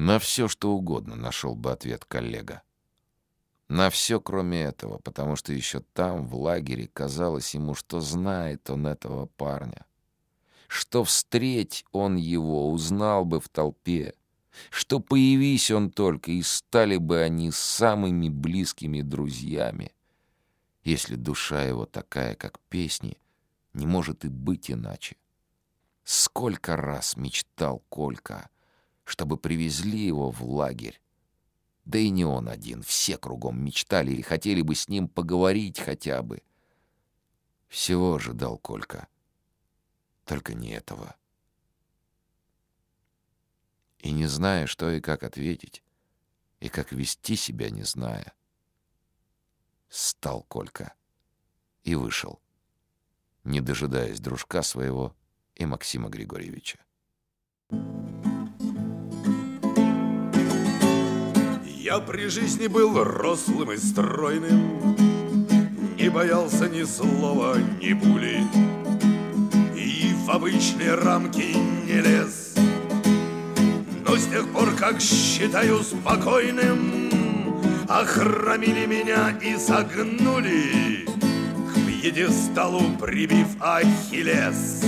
На все, что угодно нашел бы ответ коллега. На все, кроме этого, потому что еще там, в лагере, казалось ему, что знает он этого парня. Что встреть он его, узнал бы в толпе. Что появись он только, и стали бы они самыми близкими друзьями. Если душа его такая, как песни, не может и быть иначе. Сколько раз мечтал Колька, чтобы привезли его в лагерь, да и не он один, все кругом мечтали или хотели бы с ним поговорить хотя бы. Всего ожидал Колька. Только не этого. И не зная, что и как ответить, и как вести себя не зная, стал Колька и вышел, не дожидаясь дружка своего и Максима Григорьевича. Я при жизни был рослым и стройным, Не боялся ни слова, ни пули, И в обычные рамки не лез. Но с тех пор, как считаю спокойным, Охрамили меня и согнули, К пьедесталу прибив Ахиллес.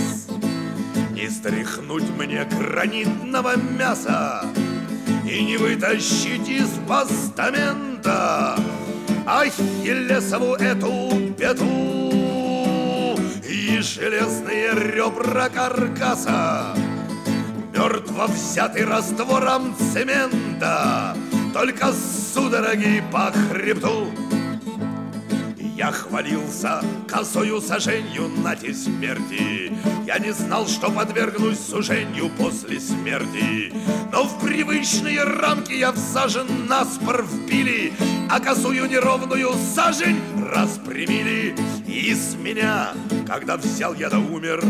Не стряхнуть мне гранитного мяса, и не вытащить из постамента Ахиллесову эту пету И железные ребра каркаса Мертво взятый раствором цемента. Только судороги по хребту я хвалился косою соженью на те смерти. Я не знал, что подвергнусь сужению после смерти. Но в привычные рамки я всажен наспор вбили А косую неровную сажень распрямили. И с меня, когда взял я да умер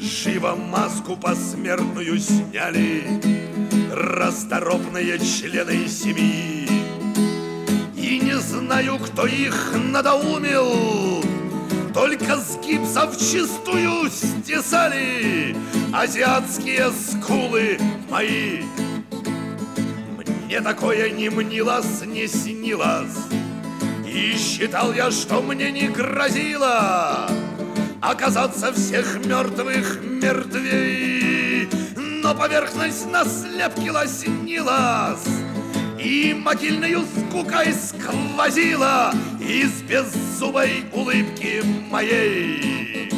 Живо маску посмертную сняли. Расторопные члены семьи и не знаю, кто их надоумил. Только с гипса вчистую стесали Азиатские скулы мои. Мне такое не мнилось, не снилось. И считал я, что мне не грозило Оказаться всех мертвых мертвей. Но поверхность на слепке лоснилась и могильную скукой сквозила Из беззубой улыбки моей.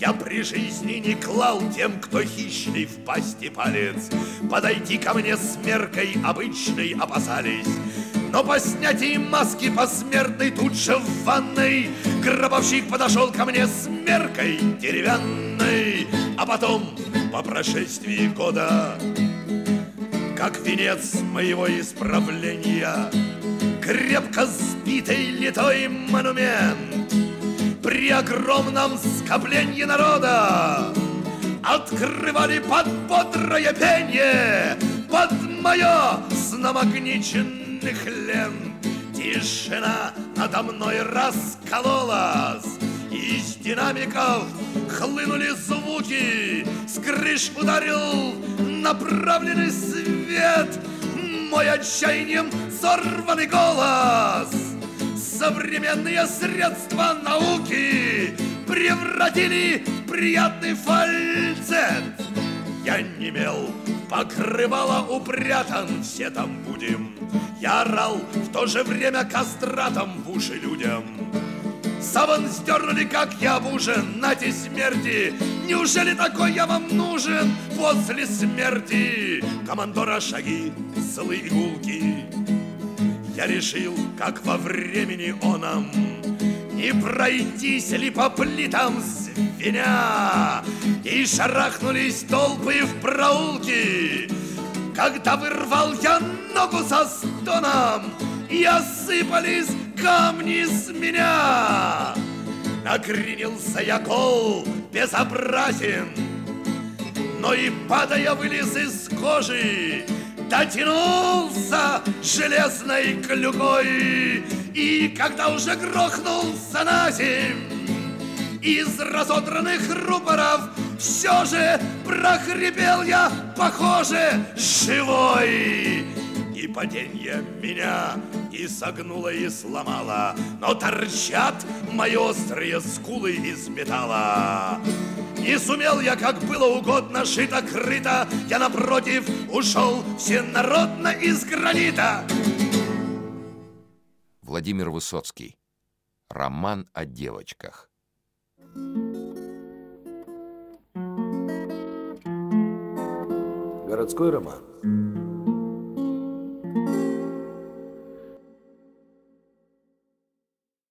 Я при жизни не клал тем, кто хищный в пасти палец. Подойти ко мне с меркой обычной опасались. Но по снятии маски посмертной тут же в ванной Гробовщик подошел ко мне с меркой деревянной. А потом, по прошествии года, как венец моего исправления, Крепко сбитый литой монумент При огромном скоплении народа. Открывали под бодрое пение Под мое с намагниченных лент. Тишина надо мной раскололась Из динамиков хлынули звуки. С крыш ударил направленный свет. Мой отчаянием сорванный голос. Современные средства науки Превратили приятный фальцет. Я не имел покрывало упрятан Все там будем. Я орал в то же время кастратом в уши людям Саван сдернули, как я в ужин, нате смерти. Неужели такой я вам нужен после смерти? Командора шаги, злые игулки. Я решил, как во времени оном Не пройтись ли по плитам звеня И шарахнулись толпы в проулки. Когда вырвал я ногу со стоном И осыпались камни с меня Накренился я кол безобразен Но и падая вылез из кожи Дотянулся железной клюкой И когда уже грохнулся на земь Из разодранных рупоров все же прохрипел я, похоже, живой. Падение меня и согнуло, и сломало, Но торчат мои острые скулы из металла. Не сумел я, как было угодно, шито-крыто, Я, напротив, ушел всенародно из гранита. Владимир Высоцкий. Роман о девочках. Городской роман.